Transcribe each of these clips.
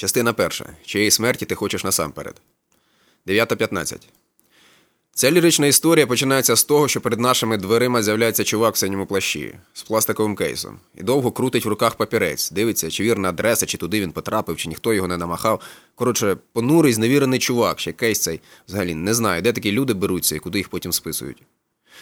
Частина перша. Чиєї смерті ти хочеш насамперед. 9.15. Ця лірична історія починається з того, що перед нашими дверима з'являється чувак в синьому плащі з пластиковим кейсом і довго крутить в руках папірець, дивиться, чи вірна адреса, чи туди він потрапив, чи ніхто його не намахав. Коротше, понурий, зневірений чувак, ще кейс цей взагалі не знаю, де такі люди беруться і куди їх потім списують.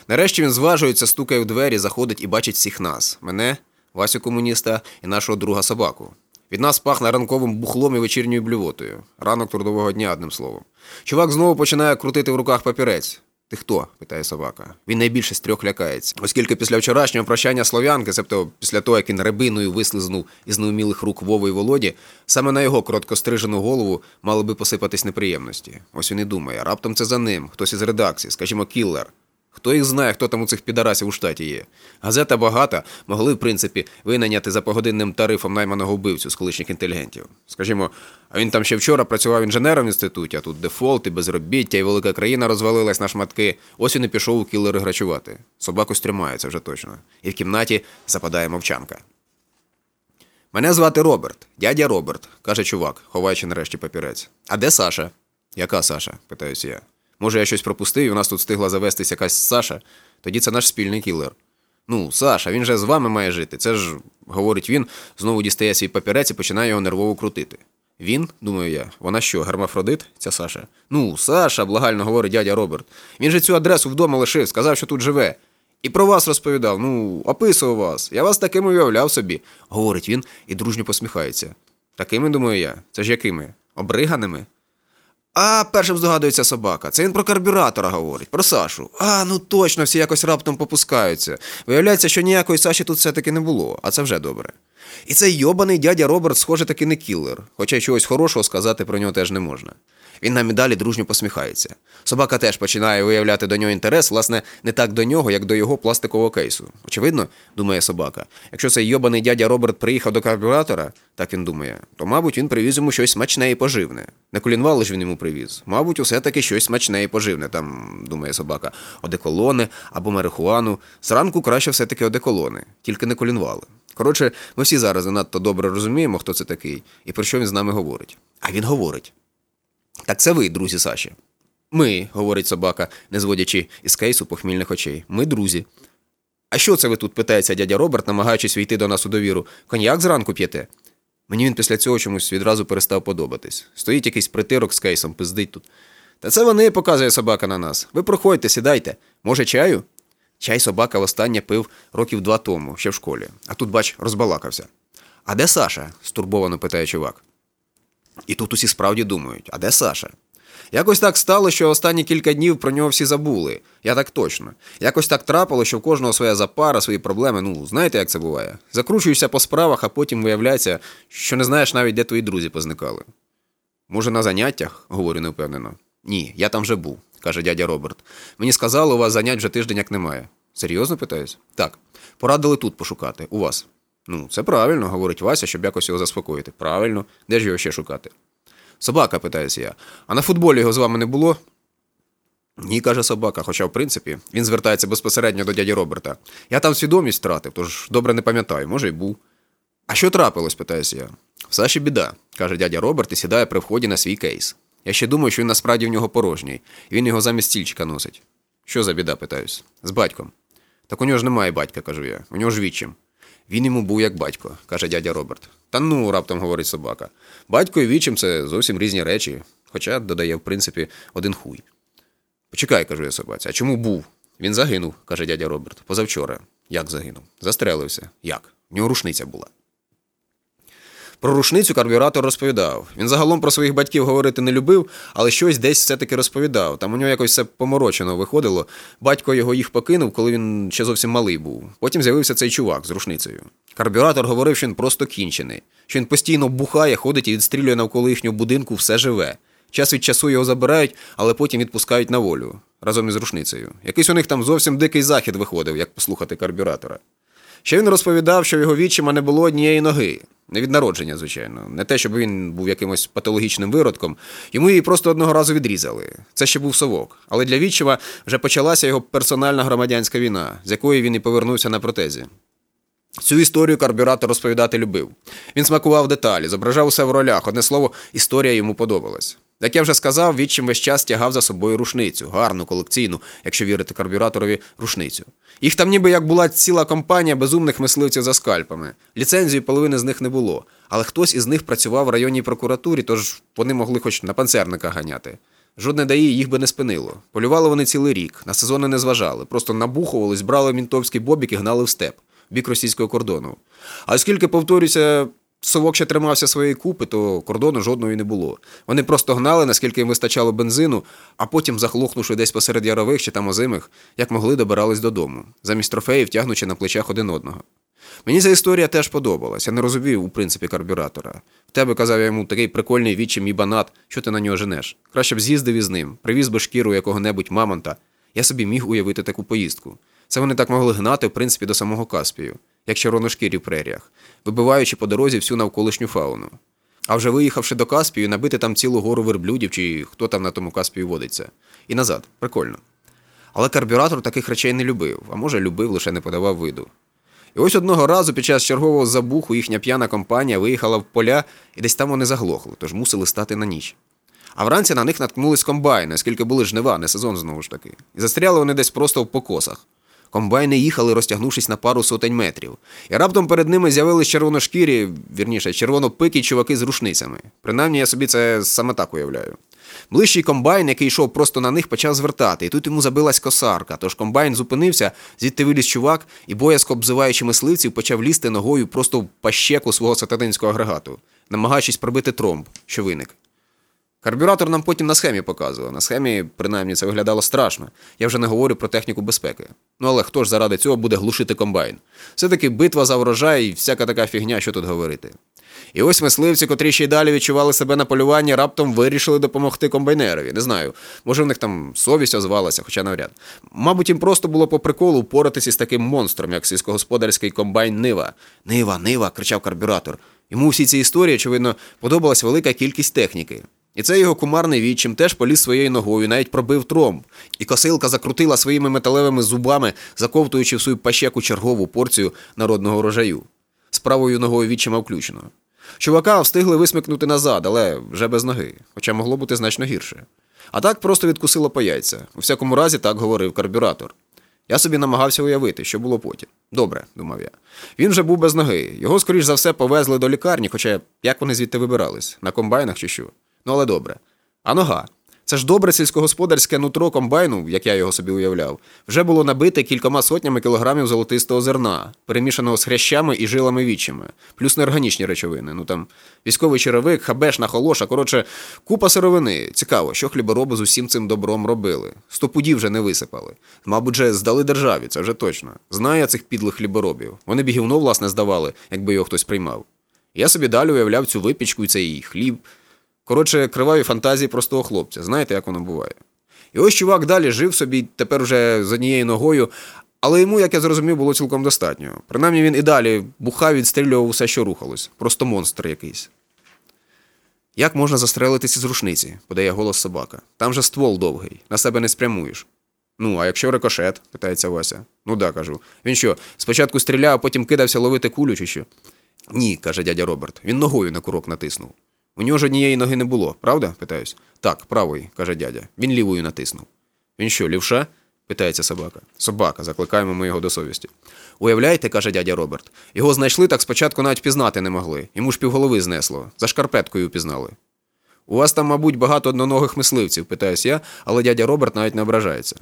Нарешті він зважується, стукає в двері, заходить і бачить всіх нас: мене, Васю комуніста і нашого друга собаку. Від нас пахне ранковим бухлом і вечірньою блювотою. Ранок трудового дня, одним словом. Чувак знову починає крутити в руках папірець. Ти хто? питає собака. Він найбільше з трьох лякається. Оскільки після вчорашнього прощання слов'янки, себто після того, як він рибиною вислизнув із неумілих рук Вови і Володі, саме на його короткострижену голову мали би посипатись неприємності. Ось він і думає, раптом це за ним, хтось із редакції, скажімо, кіллер. Хто їх знає, хто там у цих підарасів у штаті є. Газета багата, могли, в принципі, винайняти за погодинним тарифом найманого вбивцю з колишніх інтелігентів. Скажімо, а він там ще вчора працював інженером в інституті, а тут дефолт і безробіття, і велика країна розвалилась на шматки. Ось він і пішов у кілери грачувати. Собаку стримається вже точно. І в кімнаті западає мовчанка. Мене звати Роберт, дядя Роберт, каже чувак, ховаючи нарешті папірець. А де Саша? Яка Саша? питаюсь я. Може, я щось пропустив, і у нас тут встигла завестись якась Саша, тоді це наш спільний кілер. Ну, Саша, він же з вами має жити. Це ж, говорить він, знову дістає свій папірець і починає його нервово крутити. Він, думаю я, вона що, гермафродит, ця Саша? Ну, Саша, благально говорить дядя Роберт. Він же цю адресу вдома лишив, сказав, що тут живе. І про вас розповідав, ну, описував вас. Я вас такими уявляв собі, говорить він і дружньо посміхається. Такими, думаю я, це ж якими? Обриганими? А першим здогадується собака. Це він про карбюратора говорить, про Сашу. А, ну точно, всі якось раптом попускаються. Виявляється, що ніякої Саші тут все-таки не було, а це вже добре. І цей йобаний дядя Роберт, схоже, таки не кілер, хоча чогось хорошого сказати про нього теж не можна. Він нам і далі дружньо посміхається. Собака теж починає виявляти до нього інтерес, власне, не так до нього, як до його пластикового кейсу. Очевидно, думає собака, якщо цей йобаний дядя Роберт приїхав до карбюратора, так він думає, то, мабуть, він привіз йому щось смачне і поживне. Не колінвали ж він йому привіз. Мабуть, усе таки щось смачне і поживне, там, думає собака, одеколони або марихуану. Зранку краще все-таки одеколони, тільки не колінвали. Коротше, ми всі зараз занадто добре розуміємо, хто це такий і про що він з нами говорить. А він говорить. Так це ви, друзі Саші. Ми, говорить собака, не зводячи із кейсу похмільних очей. Ми друзі. А що це ви тут питається дядя Роберт, намагаючись війти до нас у довіру? Коньяк зранку п'єте? Мені він після цього чомусь відразу перестав подобатись. Стоїть якийсь притирок з кейсом, пиздить тут. Та це вони, показує собака на нас. Ви проходьте, сідайте. Може, чаю? Чай собака востаннє пив років два тому, ще в школі, а тут, бач, розбалакався. А де Саша? стурбовано питає чувак. І тут усі справді думають, а де Саша? Якось так стало, що останні кілька днів про нього всі забули. Я так точно. Якось так трапило, що в кожного своя запара, свої проблеми. Ну, знаєте, як це буває? Закручуєшся по справах, а потім виявляється, що не знаєш навіть, де твої друзі позникали. Може, на заняттях? говорю невпевнено. Ні, я там вже був, каже дядя Роберт. Мені сказали, у вас занять вже тиждень як немає. Серйозно питаюсь? Так. Порадили тут пошукати, у вас. Ну, це правильно, говорить Вася, щоб якось його заспокоїти. Правильно, де ж його ще шукати? Собака, питаюся я. А на футболі його з вами не було? Ні, каже собака, хоча, в принципі, він звертається безпосередньо до дяді Роберта. Я там свідомість втратив, тож добре не пам'ятаю, може, й був. А що трапилось, питаюся я. В Саші біда, каже дядя Роберт і сідає при вході на свій кейс. Я ще думаю, що він насправді в нього порожній, і він його замість стільчика носить. Що за біда, питаюсь? З батьком. Так у нього ж немає батька, кажу я. У нього ж відчим. Він йому був як батько, каже дядя Роберт. Та ну, раптом говорить собака. Батько і вічим це зовсім різні речі, хоча додає, в принципі, один хуй. Почекай, кажу я собаці, а чому був? Він загинув, каже дядя Роберт. Позавчора. Як загинув? Застрелився. Як? В нього рушниця була. Про рушницю карбюратор розповідав. Він загалом про своїх батьків говорити не любив, але щось десь все-таки розповідав. Там у нього якось все поморочено виходило. Батько його їх покинув, коли він ще зовсім малий був. Потім з'явився цей чувак з рушницею. Карбюратор говорив, що він просто кінчений, що він постійно бухає, ходить і відстрілює навколо їхнього будинку все живе. Час від часу його забирають, але потім відпускають на волю разом із рушницею. Якийсь у них там зовсім дикий захід виходив, як послухати карбюратора. Ще він розповідав, що в його відчима не було однієї ноги. Не від народження, звичайно. Не те, щоб він був якимось патологічним виродком. Йому її просто одного разу відрізали. Це ще був совок. Але для відчима вже почалася його персональна громадянська війна, з якої він і повернувся на протезі. Цю історію карбюратор розповідати любив. Він смакував деталі, зображав усе в ролях. Одне слово, історія йому подобалась. Як я вже сказав, відчим весь час тягав за собою рушницю, гарну, колекційну, якщо вірити карбюраторові, рушницю. Їх там ніби як була ціла компанія безумних мисливців за скальпами. Ліцензії половини з них не було, але хтось із них працював в районній прокуратурі, тож вони могли хоч на панцерника ганяти. Жодне даї їх би не спинило. Полювали вони цілий рік, на сезони не зважали, просто набухувались, брали мінтовський бобік і гнали в степ, бік російського кордону. А оскільки, повторюся, совок ще тримався своєї купи, то кордону жодної не було. Вони просто гнали, наскільки їм вистачало бензину, а потім, захлохнувши десь посеред ярових чи там озимих, як могли добирались додому, замість трофеїв тягнучи на плечах один одного. Мені ця історія теж подобалась. Я не розумів, у принципі, карбюратора. В тебе, казав я йому, такий прикольний відчим і банат, що ти на нього женеш. Краще б з'їздив із ним, привіз би шкіру якого-небудь мамонта. Я собі міг уявити таку поїздку. Це вони так могли гнати, в принципі, до самого Каспію, як червоношкірі в преріях, вибиваючи по дорозі всю навколишню фауну. А вже виїхавши до Каспію, набити там цілу гору верблюдів чи хто там на тому Каспію водиться. І назад, прикольно. Але карбюратор таких речей не любив, а може любив, лише не подавав виду. І ось одного разу під час чергового забуху їхня п'яна компанія виїхала в поля, і десь там вони заглохли, тож мусили стати на ніч. А вранці на них наткнулись комбайни, оскільки були жнива, не сезон знову ж таки. І застряли вони десь просто в покосах. Комбайни їхали, розтягнувшись на пару сотень метрів. І раптом перед ними з'явились червоношкірі, вірніше, червонопикі чуваки з рушницями. Принаймні я собі це саме так уявляю. Ближчий комбайн, який йшов просто на них, почав звертати, і тут йому забилась косарка. Тож комбайн зупинився, звідти виліз чувак, і боязко обзиваючи мисливців, почав лізти ногою просто в пащеку свого сатанинського агрегату, намагаючись пробити тромб, що виник. Карбюратор нам потім на схемі показував. На схемі, принаймні, це виглядало страшно. Я вже не говорю про техніку безпеки. Ну але хто ж заради цього буде глушити комбайн? Все-таки битва за врожай і всяка така фігня, що тут говорити. І ось мисливці, котрі ще й далі відчували себе на полюванні, раптом вирішили допомогти комбайнерові. Не знаю, може в них там совість озвалася, хоча навряд. Мабуть, їм просто було по приколу впоратися з таким монстром, як сільськогосподарський комбайн Нива. Нива, Нива, кричав карбюратор. Йому всі ці історії, очевидно, подобалась велика кількість техніки. І цей його кумарний відчим теж поліз своєю ногою, навіть пробив тромб. І косилка закрутила своїми металевими зубами, заковтуючи в свою пащеку чергову порцію народного рожаю. З правою ногою відчима включено. Чувака встигли висмикнути назад, але вже без ноги, хоча могло бути значно гірше. А так просто відкусило по яйця. У всякому разі, так говорив карбюратор. Я собі намагався уявити, що було потім. Добре, думав я. Він вже був без ноги. Його, скоріш за все, повезли до лікарні, хоча як вони звідти вибирались? На комбайнах чи що? Ну, але добре. А нога. Це ж добре сільськогосподарське нутро комбайну, як я його собі уявляв, вже було набите кількома сотнями кілограмів золотистого зерна, перемішаного з хрящами і жилами вічими, плюс неорганічні речовини. Ну там військовий черевик, хабешна холоша, коротше, купа сировини. Цікаво, що хлібороби з усім цим добром робили. Сто пудів вже не висипали. Мабуть, же здали державі, це вже точно. Знаю я цих підлих хліборобів. Вони б гівно, власне, здавали, якби його хтось приймав. Я собі далі уявляв цю випічку і цей хліб. Коротше, криваві фантазії простого хлопця. Знаєте, як воно буває. І ось чувак далі жив собі, тепер уже з однією ногою, але йому, як я зрозумів, було цілком достатньо. Принаймні він і далі бухав, відстрілював усе, що рухалось. Просто монстр якийсь. Як можна застрелитися з рушниці? подає голос собака. Там же ствол довгий, на себе не спрямуєш. Ну, а якщо рикошет? питається Вася. Ну да, кажу. Він що, спочатку стріляв, а потім кидався ловити кулю, чи що? Ні, каже дядя Роберт. Він ногою на курок натиснув. У нього ж однієї ноги не було, правда? питаюсь. Так, правої, каже дядя. Він лівою натиснув. Він що, лівша? питається собака. Собака, закликаємо ми його до совісті. Уявляєте, каже дядя Роберт. Його знайшли, так спочатку навіть пізнати не могли. Йому ж півголови знесло. За шкарпеткою пізнали. У вас там, мабуть, багато одноногих мисливців, питаюсь я, але дядя Роберт навіть не ображається.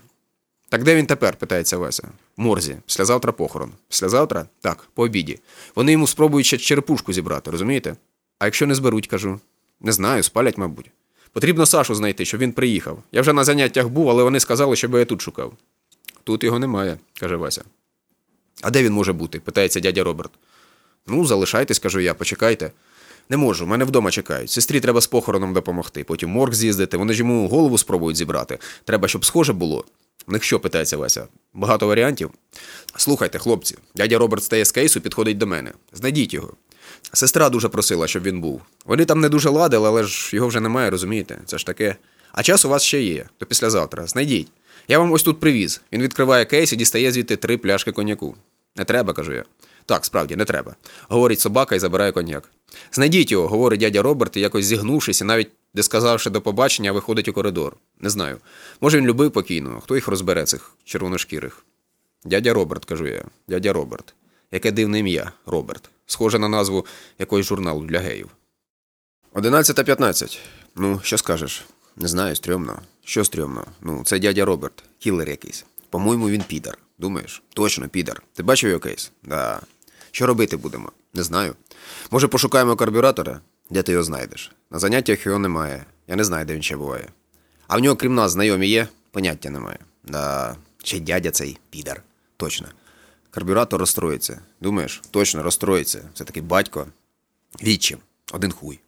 Так де він тепер? питається Вася. Морзі. Післязавтра похорон. Післязавтра? Так, по обіді. Вони йому спробують ще черепушку зібрати, розумієте? А якщо не зберуть, кажу. Не знаю, спалять, мабуть. Потрібно Сашу знайти, щоб він приїхав. Я вже на заняттях був, але вони сказали, щоб я тут шукав. Тут його немає, каже Вася. А де він може бути? питається дядя Роберт. Ну, залишайтесь, кажу я, почекайте. Не можу, мене вдома чекають. Сестрі треба з похороном допомогти, потім морг з'їздити, вони ж йому голову спробують зібрати. Треба, щоб схоже було. В них що, питається Вася? Багато варіантів? Слухайте, хлопці, дядя Роберт стає з кейсу, підходить до мене. Знайдіть його. Сестра дуже просила, щоб він був. Вони там не дуже ладили, але ж його вже немає, розумієте? Це ж таке. А час у вас ще є, то післязавтра. Знайдіть. Я вам ось тут привіз. Він відкриває кейс і дістає звідти три пляшки коньяку. Не треба, кажу я. Так, справді, не треба. Говорить собака і забирає коньяк. Знайдіть його, говорить дядя Роберт, і якось зігнувшись, і навіть не сказавши до побачення, виходить у коридор. Не знаю. Може, він любив покійного, хто їх розбере, цих червоношкірих. Дядя Роберт, кажу я. Дядя Роберт. Яке дивне ім'я Роберт. Схоже на назву якогось журналу для геїв. 11.15. Ну, що скажеш? Не знаю, стрьомно. Що стрьомно? Ну, це дядя Роберт, кілер якийсь. По-моєму, він підар. Думаєш? Точно, підар. Ти бачив його кейс? Да. Що робити будемо? Не знаю. Може, пошукаємо карбюратора? Де ти його знайдеш? На заняттях його немає. Я не знаю, де він ще буває. А в нього, крім нас, знайомі є? Поняття немає. Да. Ще дядя цей підар. Точно. Карбюратор розстроїться. Думаєш? Точно розстроїться. Це такий батько. Відчим. Один хуй.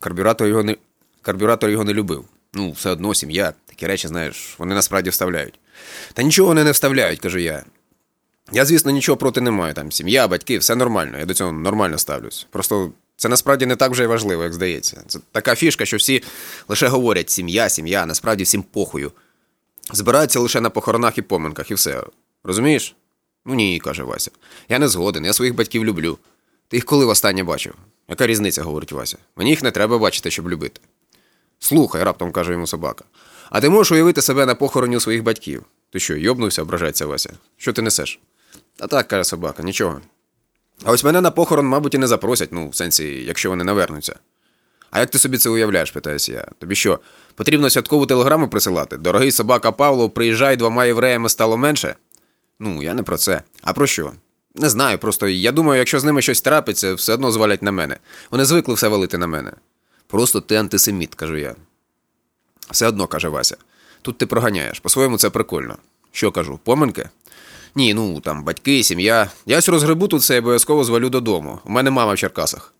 Карбюратор його не. Карбюратор його не любив. Ну, все одно сім'я. Такі речі, знаєш, вони насправді вставляють. Та нічого вони не вставляють, кажу я. Я, звісно, нічого проти не маю. Там сім'я, батьки, все нормально. Я до цього нормально ставлюсь. Просто це насправді не так вже й важливо, як здається. Це така фішка, що всі лише говорять сім'я, сім'я, насправді всім похую. Збираються лише на похоронах і поминках, і все. Розумієш? Ну ні, каже Вася. Я не згоден, я своїх батьків люблю. Ти їх коли востаннє бачив? Яка різниця, говорить Вася. Мені їх не треба бачити, щоб любити. Слухай, раптом каже йому собака. А ти можеш уявити себе на похороні у своїх батьків? Ти що, йобнувся, ображається Вася? Що ти несеш? Та так, каже собака, нічого. А ось мене на похорон, мабуть, і не запросять, ну, в сенсі, якщо вони навернуться. А як ти собі це уявляєш, питаюся я. Тобі що, потрібно святкову телеграму присилати? Дорогий собака Павло, приїжджай, двома євреями стало менше? Ну, я не про це. А про що? Не знаю, просто я думаю, якщо з ними щось трапиться, все одно звалять на мене. Вони звикли все валити на мене. Просто ти антисеміт, кажу я. Все одно, каже Вася. Тут ти проганяєш. По-своєму це прикольно. Що кажу, поминки? Ні, ну там батьки, сім'я. Я ось розгребу тут це і обов'язково звалю додому. У мене мама в Черкасах.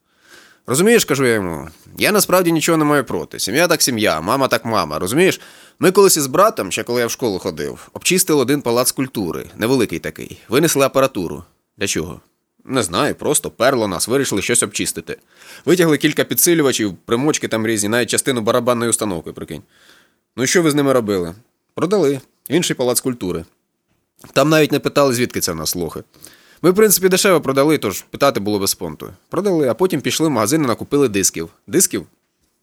Розумієш, кажу я йому, я насправді нічого не маю проти. Сім'я так сім'я, мама так мама. Розумієш? Ми колись із братом, ще коли я в школу ходив, обчистили один палац культури, невеликий такий, винесли апаратуру. Для чого? Не знаю, просто перло нас, вирішили щось обчистити. Витягли кілька підсилювачів, примочки там різні, навіть частину барабанної установки, прикинь. Ну і що ви з ними робили? Продали. Інший палац культури. Там навіть не питали, звідки це в нас лохи. Ми, в принципі, дешево продали, тож питати було без понту. Продали, а потім пішли в магазин і накупили дисків. Дисків?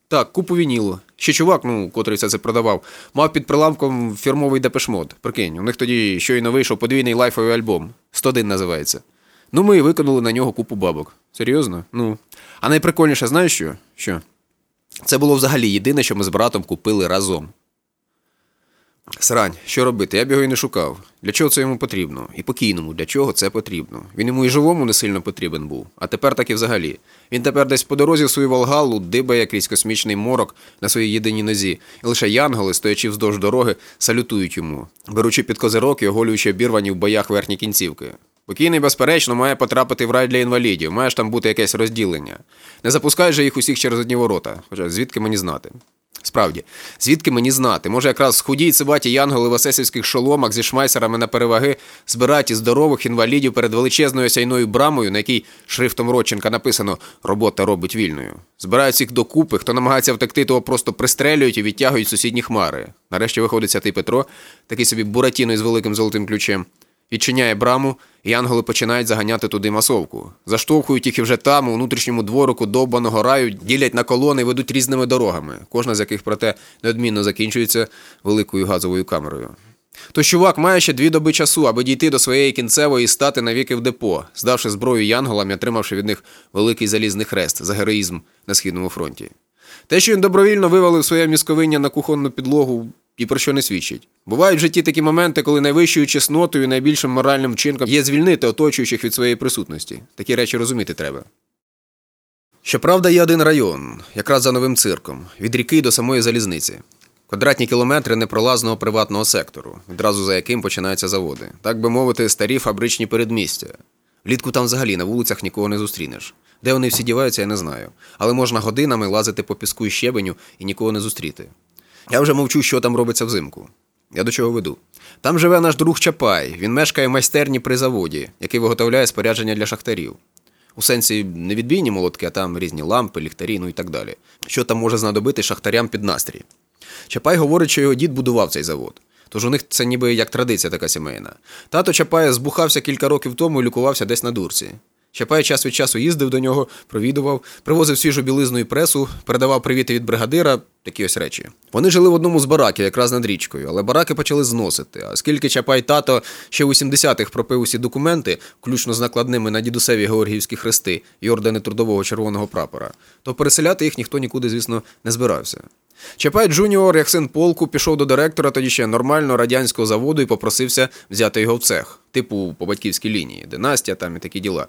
Так, купу вінілу. Ще чувак, ну, котрий все це продавав, мав під прилавком фірмовий депешмод. Прикинь, у них тоді щойно вийшов подвійний лайфовий альбом. 101 називається. Ну, ми і викинули на нього купу бабок. Серйозно? Ну. А найприкольніше, знаєш що? Що? Це було взагалі єдине, що ми з братом купили разом. Срань, що робити? Я б його і не шукав. Для чого це йому потрібно? І покійному, для чого це потрібно? Він йому і живому не сильно потрібен був, а тепер так і взагалі. Він тепер десь по дорозі в свою Волгалу дибає крізь космічний морок на своїй єдиній нозі, і лише янголи, стоячи вздовж дороги, салютують йому, беручи під козирок і оголюючи обірвані в боях верхні кінцівки. Покійний, безперечно, має потрапити в рай для інвалідів, має ж там бути якесь розділення. Не запускай же їх усіх через одні ворота, хоча звідки мені знати. Справді, звідки мені знати? Може, якраз худі й цибаті янголи в асесівських шоломах зі шмайсерами на переваги збирають із здорових інвалідів перед величезною сяйною брамою, на якій шрифтом Родченка написано Робота робить вільною. Збирають всіх докупи, хто намагається втекти, того просто пристрелюють і відтягують сусідні хмари. Нарешті виходить святий Петро, такий собі буратіно із великим золотим ключем. Відчиняє браму, і янголи починають заганяти туди масовку. Заштовхують їх і вже там, у внутрішньому дворику довбаного раю, ділять на колони і ведуть різними дорогами, кожна з яких, проте, неодмінно закінчується великою газовою камерою. Тож чувак має ще дві доби часу, аби дійти до своєї кінцевої і стати навіки в депо, здавши зброю янголам і отримавши від них великий залізний хрест за героїзм на східному фронті. Те, що він добровільно вивалив своє місковиння на кухонну підлогу, і про що не свідчить. Бувають в житті такі моменти, коли найвищою чеснотою і найбільшим моральним вчинком є звільнити оточуючих від своєї присутності. Такі речі розуміти треба. Щоправда, є один район, якраз за новим цирком, від ріки до самої залізниці. Квадратні кілометри непролазного приватного сектору, відразу за яким починаються заводи. Так би мовити, старі фабричні передмістя. Влітку там взагалі на вулицях нікого не зустрінеш. Де вони всі діваються, я не знаю. Але можна годинами лазити по піску і щебеню і нікого не зустріти. Я вже мовчу, що там робиться взимку. Я до чого веду. Там живе наш друг Чапай. Він мешкає в майстерні при заводі, який виготовляє спорядження для шахтарів. У сенсі не відбійні молотки, а там різні лампи, ліхтарі, ну і так далі. Що там може знадобити шахтарям під настрій. Чапай говорить, що його дід будував цей завод. Тож у них це ніби як традиція така сімейна. Тато Чапая збухався кілька років тому і лікувався десь на дурці. Чапай час від часу їздив до нього, провідував, привозив свіжу білизну і пресу, передавав привіти від бригадира, такі ось речі. Вони жили в одному з бараків, якраз над річкою, але бараки почали зносити. А оскільки Чапаїв тато ще у 70-х пропив усі документи, включно з накладними на дідусеві Георгіївські хрести і ордени трудового червоного прапора, то переселяти їх ніхто нікуди, звісно, не збирався. Чапай Джуніор, як син полку, пішов до директора тоді ще нормального радянського заводу і попросився взяти його в цех, типу по батьківській лінії, династія там і такі діла.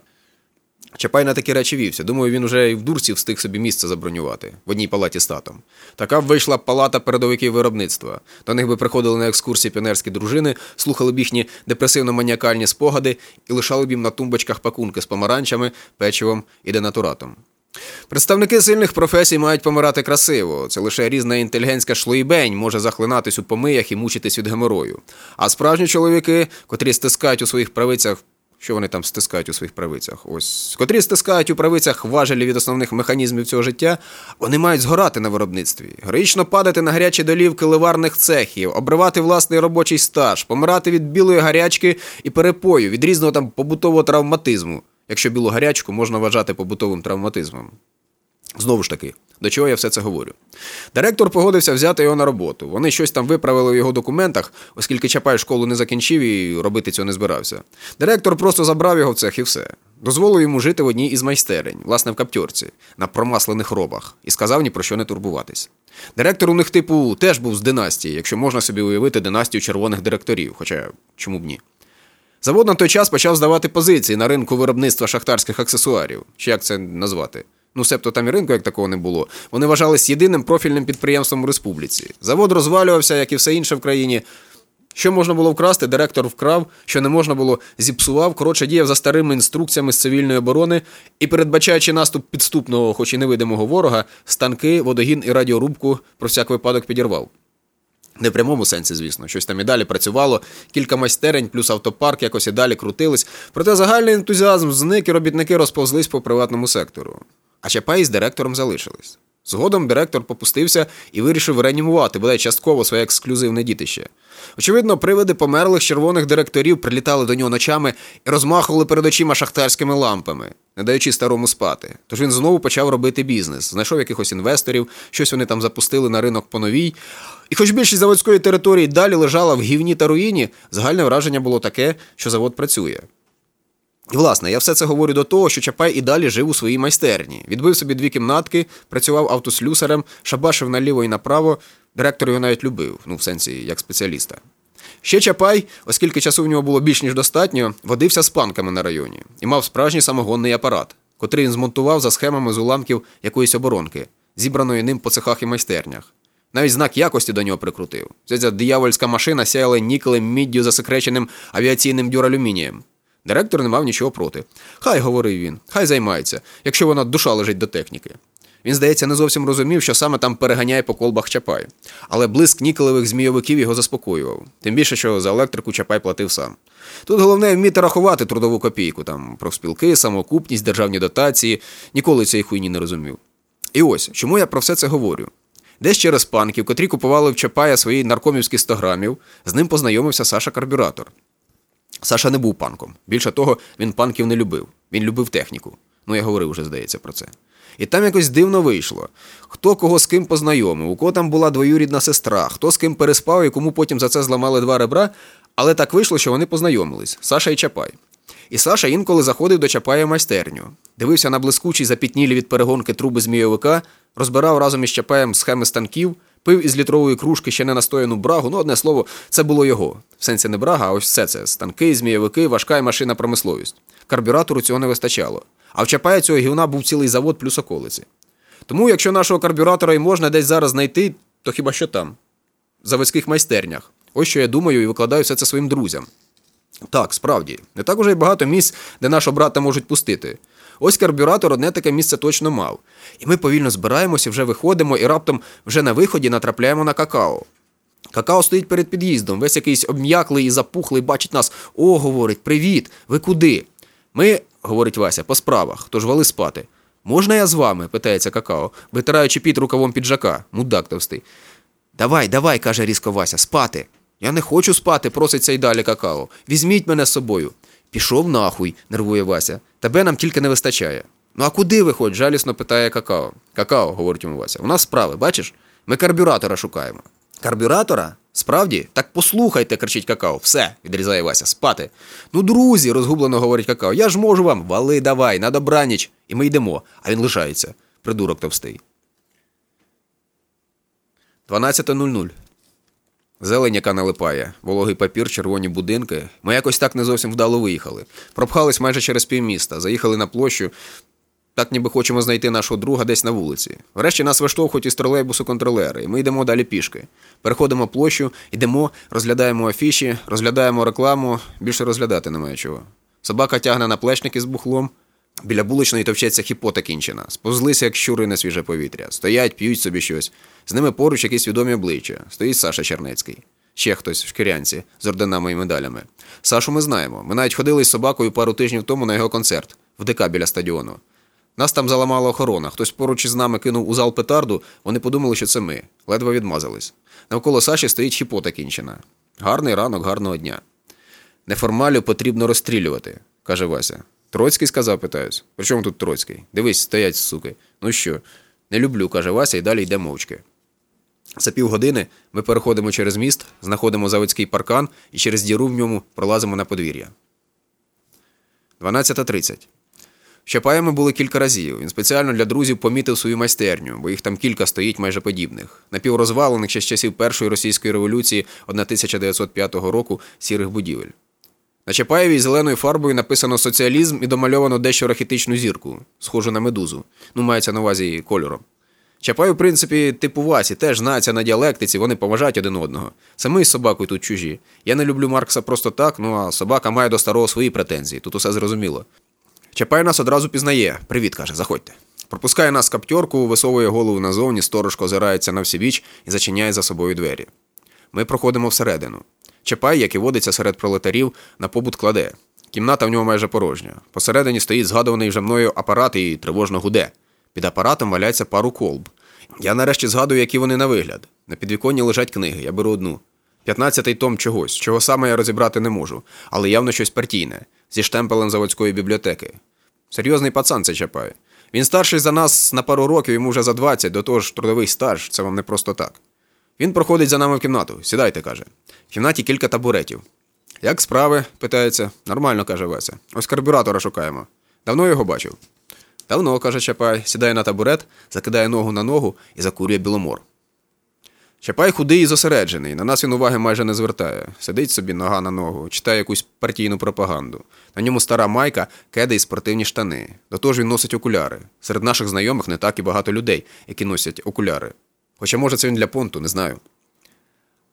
Чапай на такі речі вівся. Думаю, він уже і в дурці встиг собі місце забронювати в одній палаті з татом. Така б вийшла палата передовиків виробництва. До них би приходили на екскурсії піонерські дружини, слухали б їхні депресивно-маніакальні спогади і лишали б їм на тумбочках пакунки з помаранчами, печивом і денатуратом. Представники сильних професій мають помирати красиво. Це лише різна інтелігентська шлоїбень може захлинатись у помиях і мучитись від геморою. А справжні чоловіки, котрі стискають у своїх правицях що вони там стискають у своїх правицях? Ось, котрі стискають у правицях важелі від основних механізмів цього життя, вони мають згорати на виробництві, героїчно падати на гарячі долівки ливарних цехів, обривати власний робочий стаж, помирати від білої гарячки і перепою, від різного там побутового травматизму, якщо білу гарячку можна вважати побутовим травматизмом. Знову ж таки, до чого я все це говорю? Директор погодився взяти його на роботу. Вони щось там виправили в його документах, оскільки Чапай школу не закінчив і робити цього не збирався. Директор просто забрав його в цех і все. Дозволив йому жити в одній із майстерень, власне, в каптьорці, на промаслених робах, і сказав ні про що не турбуватись. Директор у них, типу, теж був з династії, якщо можна собі уявити династію червоних директорів, хоча чому б ні. Завод на той час почав здавати позиції на ринку виробництва шахтарських аксесуарів, чи як це назвати. Ну, себто там і ринку, як такого не було. Вони вважались єдиним профільним підприємством у республіці. Завод розвалювався, як і все інше в країні. Що можна було вкрасти, директор вкрав, що не можна було, зіпсував, коротше, діяв за старими інструкціями з цивільної оборони і, передбачаючи наступ підступного, хоч і невидимого ворога, станки, водогін і радіорубку про всяк випадок підірвав. Не в прямому сенсі, звісно, щось там і далі працювало, кілька майстерень, плюс автопарк якось і далі крутились. Проте загальний ентузіазм зник і робітники розповзлись по приватному сектору а Чапай з директором залишились. Згодом директор попустився і вирішив реанімувати, бодай частково своє ексклюзивне дітище. Очевидно, привиди померлих червоних директорів прилітали до нього ночами і розмахували перед очима шахтарськими лампами, не даючи старому спати. Тож він знову почав робити бізнес, знайшов якихось інвесторів, щось вони там запустили на ринок по новій. І хоч більшість заводської території далі лежала в гівні та руїні, загальне враження було таке, що завод працює. Власне, я все це говорю до того, що Чапай і далі жив у своїй майстерні. Відбив собі дві кімнатки, працював автослюсарем, шабашив наліво і направо. Директор його навіть любив, ну, в сенсі, як спеціаліста. Ще Чапай, оскільки часу в нього було більш ніж достатньо, водився з панками на районі і мав справжній самогонний апарат, котрий він змонтував за схемами з уламків якоїсь оборонки, зібраної ним по цехах і майстернях. Навіть знак якості до нього прикрутив. Ця диявольська машина сяяла нікелем, міддю засекреченим авіаційним дюралюмінієм. Директор не мав нічого проти. Хай, говорив він, хай займається, якщо вона душа лежить до техніки. Він, здається, не зовсім розумів, що саме там переганяє по колбах Чапай. Але блиск нікелевих змійовиків його заспокоював. Тим більше, що за електрику Чапай платив сам. Тут головне вміти рахувати трудову копійку, там профспілки, самоокупність, державні дотації, ніколи цієї хуйні не розумів. І ось чому я про все це говорю. Десь через панків, котрі купували в Чапая свої наркомівські 100 грамів, з ним познайомився Саша Карбюратор. Саша не був панком. Більше того, він панків не любив. Він любив техніку. Ну, я говорив вже, здається, про це. І там якось дивно вийшло. Хто кого з ким познайомив, у кого там була двоюрідна сестра, хто з ким переспав і кому потім за це зламали два ребра, але так вийшло, що вони познайомились Саша і Чапай. І Саша інколи заходив до Чапая майстерню, дивився на блискучі запітнілі від перегонки труби змійовика, розбирав разом із Чапаєм схеми станків, пив із літрової кружки ще не настояну брагу. Ну, одне слово, це було його. В сенсі не брага, а ось все це станки, змійовики, важка і машина промисловість. Карбюратору цього не вистачало. А в Чапая цього гівна був цілий завод плюс околиці. Тому, якщо нашого карбюратора і можна десь зараз знайти, то хіба що там, в заводських майстернях. Ось що я думаю і викладаю все це своїм друзям. Так, справді, не так уже й багато місць, де нашого брата можуть пустити. Ось карбюратор одне таке місце точно мав. І ми повільно збираємося, вже виходимо і раптом вже на виході натрапляємо на какао. Какао стоїть перед під'їздом, весь якийсь обм'яклий і запухлий, бачить нас. О, говорить, привіт, ви куди? Ми, говорить Вася, по справах, тож вали спати. Можна я з вами? питається какао, витираючи під рукавом піджака, мудак товстий. Давай, давай, каже різко Вася, спати. Я не хочу спати, проситься й далі какао. Візьміть мене з собою. Пішов нахуй, нервує Вася. Тебе нам тільки не вистачає. Ну а куди виходь? жалісно питає какао. Какао, говорить йому Вася. У нас справи, бачиш? Ми карбюратора шукаємо. Карбюратора? Справді? Так послухайте, кричить какао. Все, відрізає Вася, спати. Ну, друзі, розгублено говорить какао. Я ж можу вам. Вали давай, на добраніч. І ми йдемо. А він лишається. Придурок товстий. 12.00. Зелень, яка налипає, вологий папір, червоні будинки. Ми якось так не зовсім вдало виїхали. Пропхались майже через півміста, заїхали на площу. Так ніби хочемо знайти нашого друга десь на вулиці. Врешті нас виштовхують із тролейбусу контролери, і ми йдемо далі пішки. Переходимо площу, йдемо, розглядаємо афіші, розглядаємо рекламу, більше розглядати немає чого. Собака тягне на плечники з бухлом. Біля булочної товчеться хіпота кінчена. Сповзлися, як щури на свіже повітря. Стоять, п'ють собі щось. З ними поруч якісь відомі обличчя. Стоїть Саша Чернецький. Ще хтось в шкірянці з орденами і медалями. Сашу ми знаємо. Ми навіть ходили з собакою пару тижнів тому на його концерт в ДК біля стадіону. Нас там заламала охорона. Хтось поруч із нами кинув у зал петарду, вони подумали, що це ми. Ледве відмазались. Навколо Саші стоїть хіпота кінчена. Гарний ранок, гарного дня. Неформалю потрібно розстрілювати, каже Вася. Троцький сказав, питаюсь. При чому тут Троцький? Дивись, стоять, суки. Ну що? Не люблю, каже Вася, і далі йде мовчки. За півгодини ми переходимо через міст, знаходимо заводський паркан і через діру в ньому пролазимо на подвір'я. 12.30. В Чапаємі були кілька разів. Він спеціально для друзів помітив свою майстерню, бо їх там кілька стоїть майже подібних. Напіврозвалених ще з часів Першої російської революції 1905 року сірих будівель. На Чапаєвій зеленою фарбою написано соціалізм і домальовано дещо рахітичну зірку, схожу на медузу. Ну, мається на увазі кольором. Чапай, в принципі, типу Васі, теж знаються на діалектиці, вони поважають один одного. Саме з собакою тут чужі. Я не люблю Маркса просто так, ну а собака має до старого свої претензії, тут усе зрозуміло. Чапай нас одразу пізнає. Привіт, каже, заходьте. Пропускає нас каптьорку, висовує голову назовні, сторожко озирається на всібіч і зачиняє за собою двері. Ми проходимо всередину. Чапай, як і водиться серед пролетарів, на побут кладе. Кімната в нього майже порожня. Посередині стоїть згадуваний вже мною апарат і тривожно гуде. Під апаратом валяється пару колб. Я нарешті згадую, які вони на вигляд. На підвіконні лежать книги, я беру одну. П'ятнадцятий том чогось, чого саме я розібрати не можу, але явно щось партійне, зі штемпелем заводської бібліотеки. Серйозний пацан це Чапай. Він старший за нас на пару років, йому вже за 20, до того ж трудовий стаж, це вам не просто так. Він проходить за нами в кімнату. Сідайте, каже. В кімнаті кілька табуретів. Як справи? питається. Нормально, каже Веся. Ось карбюратора шукаємо. Давно його бачив? Давно, каже Чапай, сідає на табурет, закидає ногу на ногу і закурює біломор. Чапай худий і зосереджений, на нас він уваги майже не звертає. Сидить собі нога на ногу, читає якусь партійну пропаганду. На ньому стара майка, кеди і спортивні штани. До того ж він носить окуляри. Серед наших знайомих не так і багато людей, які носять окуляри. Хоча, може, це він для понту, не знаю.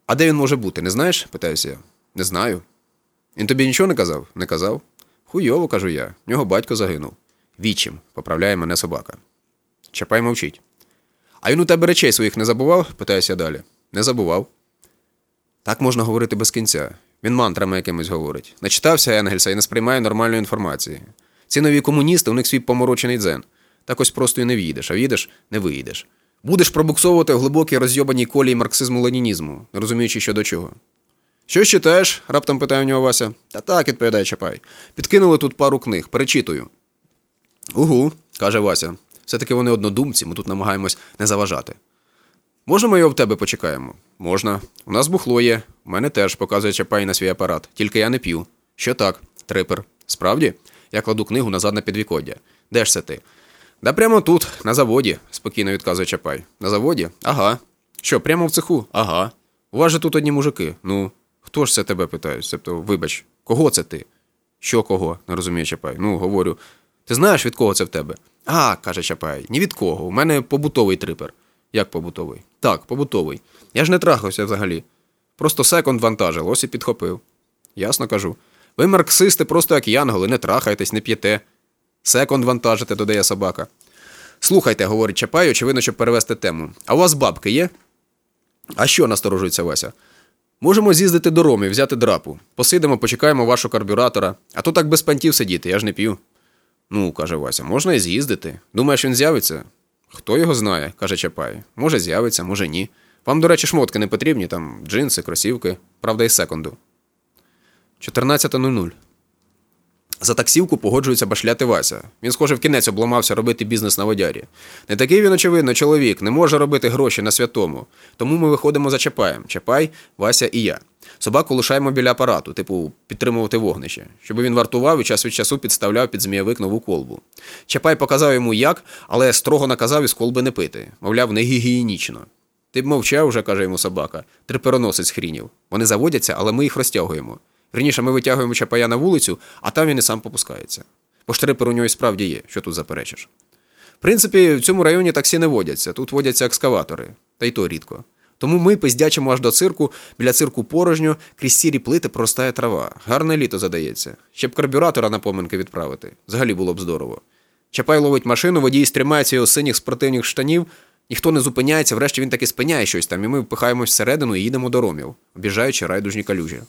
А де він може бути, не знаєш? питаюся я. Не знаю. Він тобі нічого не казав? Не казав? Хуйово, кажу я. В нього батько загинув. Вічим, поправляє мене собака. Чапай мовчить. А він у тебе речей своїх не забував? питаюся далі. Не забував. Так можна говорити без кінця. Він мантрами якимось говорить. Начитався Енгельса і не сприймає нормальної інформації. Ці нові комуністи, у них свій поморочений дзен. Так ось просто і не в'їдеш, а в'їдеш не виїдеш. Будеш пробуксовувати в глибокій розйобаній колії марксизму-ленінізму, не розуміючи, що до чого. Що читаєш? раптом питає у нього Вася. Та так, відповідає Чапай. Підкинули тут пару книг, перечитую. Угу, каже Вася. Все-таки вони однодумці, ми тут намагаємось не заважати. Може, ми його в тебе почекаємо? Можна. У нас бухло є. У мене теж показує Чапай на свій апарат, тільки я не п'ю. Що так? Трипер. Справді? Я кладу книгу назад на підвікоддя. Де ж це ти? Да прямо тут, на заводі, спокійно відказує Чапай. На заводі? Ага. Що, прямо в цеху? Ага. У вас же тут одні мужики. Ну, хто ж це тебе питає? Себто, вибач, кого це ти? Що кого? не розуміє Чапай. Ну, говорю. Ти знаєш, від кого це в тебе? А, каже Чапай, ні від кого. У мене побутовий трипер. Як побутовий? Так, побутовий. Я ж не трахався взагалі. Просто секонд вантажив, ось і підхопив. Ясно кажу. Ви, марксисти, просто як янголи, не трахайтесь, не п'єте. Секонд вантажите, додає собака. Слухайте, говорить Чапай, очевидно, щоб перевести тему. А у вас бабки є? А що, насторожується Вася? Можемо з'їздити до Роми, взяти драпу. Посидимо, почекаємо вашого карбюратора. А то так без пантів сидіти, я ж не п'ю. Ну, каже Вася, можна і з'їздити. Думаєш, він з'явиться? Хто його знає, каже Чапай. Може, з'явиться, може ні. Вам, до речі, шмотки не потрібні, там джинси, кросівки, правда, і секунду. 14.00. За таксівку погоджується башляти Вася. Він, схоже, в кінець обламався робити бізнес на водярі. Не такий він, очевидно, чоловік, не може робити гроші на святому. Тому ми виходимо за Чапаєм. Чапай, Вася і я. Собаку лишаємо біля апарату, типу підтримувати вогнище, щоб він вартував і час від часу підставляв під змієвик нову колбу. Чапай показав йому як, але строго наказав із колби не пити. Мовляв, не гігієнічно. Ти б мовчав уже, каже йому собака. Трипероносець хрінів. Вони заводяться, але ми їх розтягуємо. Вірніше, ми витягуємо чапая на вулицю, а там він і сам попускається. Бо штрипер у нього і справді є, що тут заперечиш. В принципі, в цьому районі таксі не водяться, тут водяться екскаватори, та й то рідко. Тому ми пиздячимо аж до цирку, біля цирку порожньо, крізь сірі плити проростає трава. Гарне літо задається. Ще б карбюратора на поминки відправити. Взагалі було б здорово. Чапай ловить машину, водій стрімається його синіх спортивних штанів, ніхто не зупиняється, врешті він таки спиняє щось там, і ми впихаємось всередину і їдемо до ромів, обіжаючи райдужні калюжі.